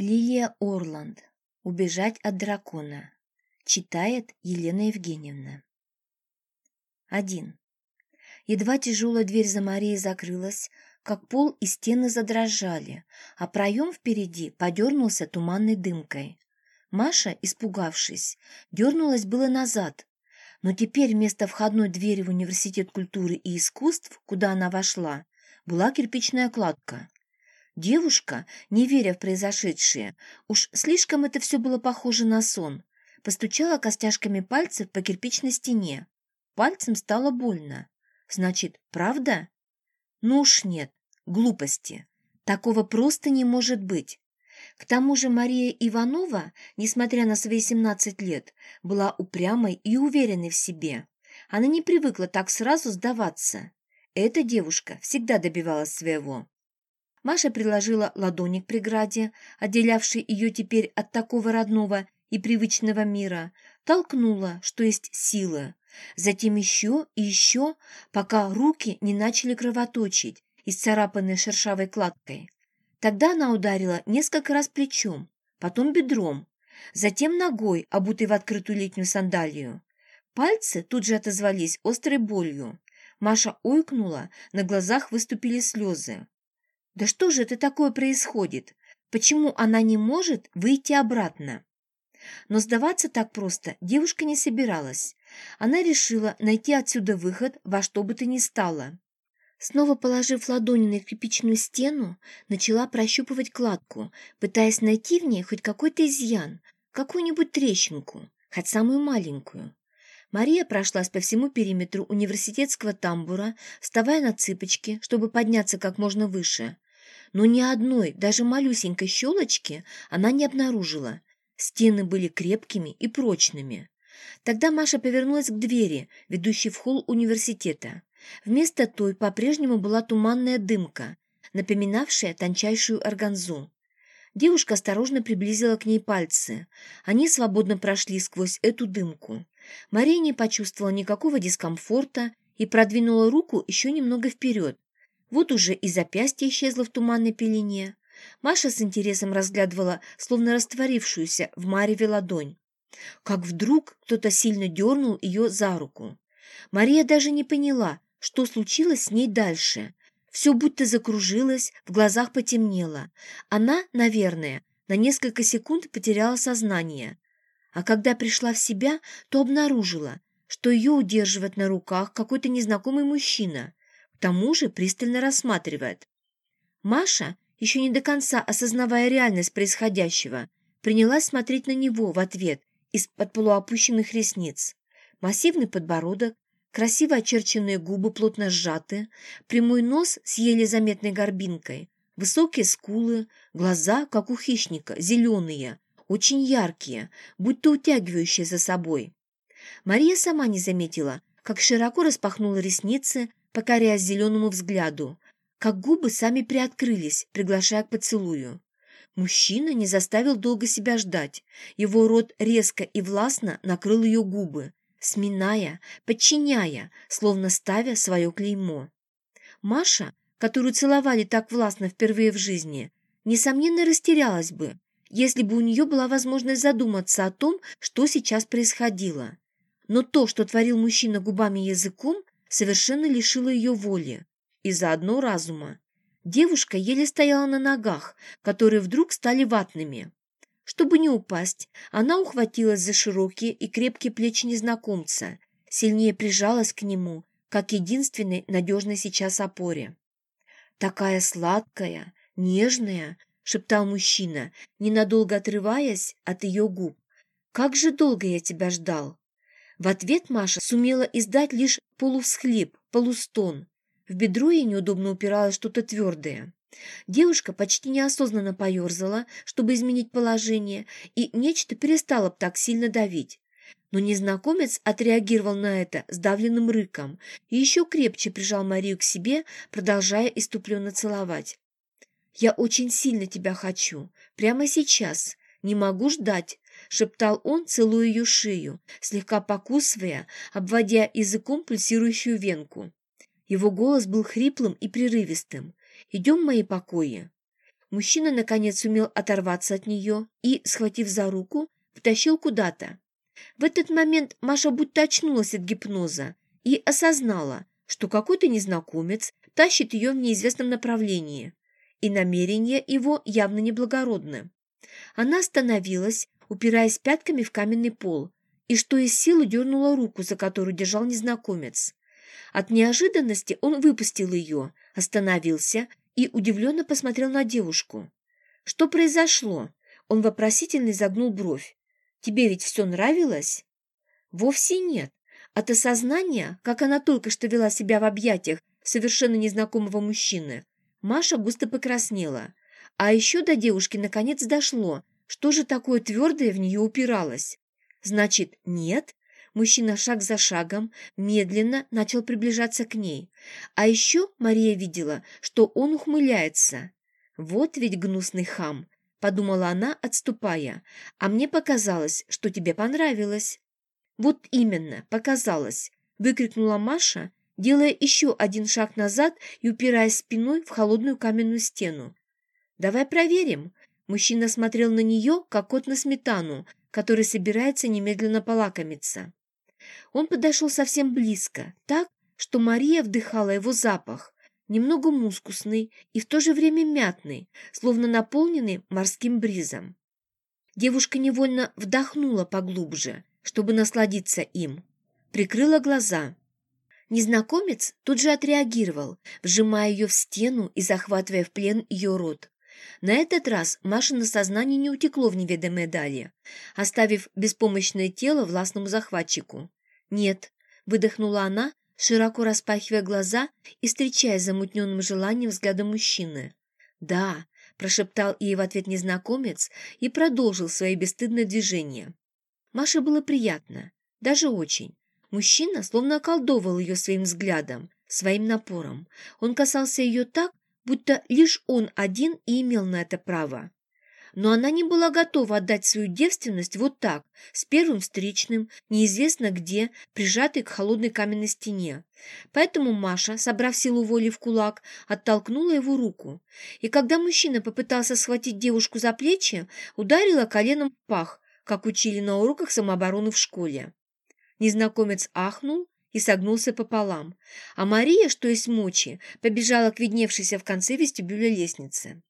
Лилия Орланд. Убежать от дракона. Читает Елена Евгеньевна. 1. Едва тяжелая дверь за Марией закрылась, как пол и стены задрожали, а проем впереди подернулся туманной дымкой. Маша, испугавшись, дернулась было назад, но теперь вместо входной двери в Университет культуры и искусств, куда она вошла, была кирпичная кладка – Девушка, не веря в произошедшее, уж слишком это все было похоже на сон, постучала костяшками пальцев по кирпичной стене. Пальцем стало больно. Значит, правда? Ну уж нет, глупости. Такого просто не может быть. К тому же Мария Иванова, несмотря на свои 17 лет, была упрямой и уверенной в себе. Она не привыкла так сразу сдаваться. Эта девушка всегда добивалась своего. Маша приложила ладони к преграде, отделявшей ее теперь от такого родного и привычного мира, толкнула, что есть сила. Затем еще и еще, пока руки не начали кровоточить, исцарапанные шершавой кладкой. Тогда она ударила несколько раз плечом, потом бедром, затем ногой, обутой в открытую летнюю сандалию. Пальцы тут же отозвались острой болью. Маша ойкнула, на глазах выступили слезы. Да что же это такое происходит? Почему она не может выйти обратно? Но сдаваться так просто девушка не собиралась. Она решила найти отсюда выход во что бы то ни стало. Снова положив ладони на кирпичную стену, начала прощупывать кладку, пытаясь найти в ней хоть какой-то изъян, какую-нибудь трещинку, хоть самую маленькую. Мария прошлась по всему периметру университетского тамбура, вставая на цыпочки, чтобы подняться как можно выше. Но ни одной, даже малюсенькой щелочки она не обнаружила. Стены были крепкими и прочными. Тогда Маша повернулась к двери, ведущей в холл университета. Вместо той по-прежнему была туманная дымка, напоминавшая тончайшую органзу. Девушка осторожно приблизила к ней пальцы. Они свободно прошли сквозь эту дымку. Мария не почувствовала никакого дискомфорта и продвинула руку еще немного вперед, вот уже и запястье исчезло в туманной пелене. Маша с интересом разглядывала, словно растворившуюся в мареве ладонь. Как вдруг кто-то сильно дернул ее за руку. Мария даже не поняла, что случилось с ней дальше. Все будто закружилось, в глазах потемнело. Она, наверное, на несколько секунд потеряла сознание. А когда пришла в себя, то обнаружила, что ее удерживает на руках какой-то незнакомый мужчина тому же пристально рассматривает. Маша, еще не до конца осознавая реальность происходящего, принялась смотреть на него в ответ из-под полуопущенных ресниц. Массивный подбородок, красиво очерченные губы плотно сжаты, прямой нос с еле заметной горбинкой, высокие скулы, глаза, как у хищника, зеленые, очень яркие, будто утягивающие за собой. Мария сама не заметила, как широко распахнула ресницы, покоряясь зеленому взгляду, как губы сами приоткрылись, приглашая к поцелую. Мужчина не заставил долго себя ждать. Его рот резко и властно накрыл ее губы, сминая, подчиняя, словно ставя свое клеймо. Маша, которую целовали так властно впервые в жизни, несомненно растерялась бы, если бы у нее была возможность задуматься о том, что сейчас происходило. Но то, что творил мужчина губами и языком, совершенно лишила ее воли и заодно разума. Девушка еле стояла на ногах, которые вдруг стали ватными. Чтобы не упасть, она ухватилась за широкие и крепкие плечи незнакомца, сильнее прижалась к нему, как единственной надежной сейчас опоре. «Такая сладкая, нежная», — шептал мужчина, ненадолго отрываясь от ее губ. «Как же долго я тебя ждал!» В ответ Маша сумела издать лишь полувсхлип, полустон. В бедро ей неудобно упиралось что-то твердое. Девушка почти неосознанно поерзала, чтобы изменить положение, и нечто перестало так сильно давить. Но незнакомец отреагировал на это сдавленным рыком и еще крепче прижал Марию к себе, продолжая иступленно целовать. «Я очень сильно тебя хочу. Прямо сейчас. Не могу ждать шептал он, целуя ее шею, слегка покусывая, обводя языком пульсирующую венку. Его голос был хриплым и прерывистым. «Идем в мои покои». Мужчина, наконец, сумел оторваться от нее и, схватив за руку, потащил куда-то. В этот момент Маша будто очнулась от гипноза и осознала, что какой-то незнакомец тащит ее в неизвестном направлении, и намерения его явно неблагородны. Она остановилась, упираясь пятками в каменный пол, и что из силы дернула руку, за которую держал незнакомец. От неожиданности он выпустил ее, остановился и удивленно посмотрел на девушку. «Что произошло?» Он вопросительно загнул бровь. «Тебе ведь все нравилось?» «Вовсе нет. От осознания, как она только что вела себя в объятиях совершенно незнакомого мужчины, Маша густо покраснела. А еще до девушки наконец дошло, что же такое твердое в нее упиралось. Значит, нет? Мужчина шаг за шагом медленно начал приближаться к ней. А еще Мария видела, что он ухмыляется. «Вот ведь гнусный хам!» – подумала она, отступая. «А мне показалось, что тебе понравилось». «Вот именно, показалось!» – выкрикнула Маша, делая еще один шаг назад и упираясь спиной в холодную каменную стену. «Давай проверим!» Мужчина смотрел на нее, как кот на сметану, который собирается немедленно полакомиться. Он подошел совсем близко, так, что Мария вдыхала его запах, немного мускусный и в то же время мятный, словно наполненный морским бризом. Девушка невольно вдохнула поглубже, чтобы насладиться им. Прикрыла глаза. Незнакомец тут же отреагировал, вжимая ее в стену и захватывая в плен ее рот. На этот раз Машина сознание не утекло в неведомые дали, оставив беспомощное тело властному захватчику. «Нет», — выдохнула она, широко распахивая глаза и встречая замутненным желанием взгляда мужчины. «Да», — прошептал ей в ответ незнакомец и продолжил свои бесстыдные движения. Маше было приятно, даже очень. Мужчина словно околдовал ее своим взглядом, своим напором. Он касался ее так, будто лишь он один и имел на это право. Но она не была готова отдать свою девственность вот так, с первым встречным, неизвестно где, прижатой к холодной каменной стене. Поэтому Маша, собрав силу воли в кулак, оттолкнула его руку. И когда мужчина попытался схватить девушку за плечи, ударила коленом в пах, как учили на уроках самообороны в школе. Незнакомец ахнул и согнулся пополам, а Мария, что есть мочи, побежала к видневшейся в конце вестибюля лестнице.